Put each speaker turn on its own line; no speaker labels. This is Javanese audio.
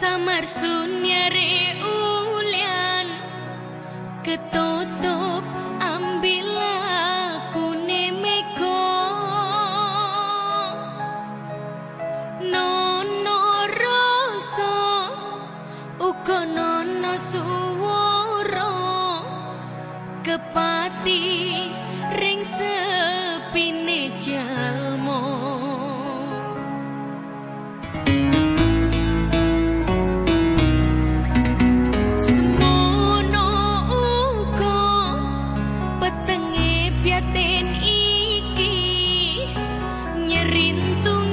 samar sunyare ulian ketutup ambil aku nemeko nono rasa uko nono suwara kepati ring sepine jalan pintunya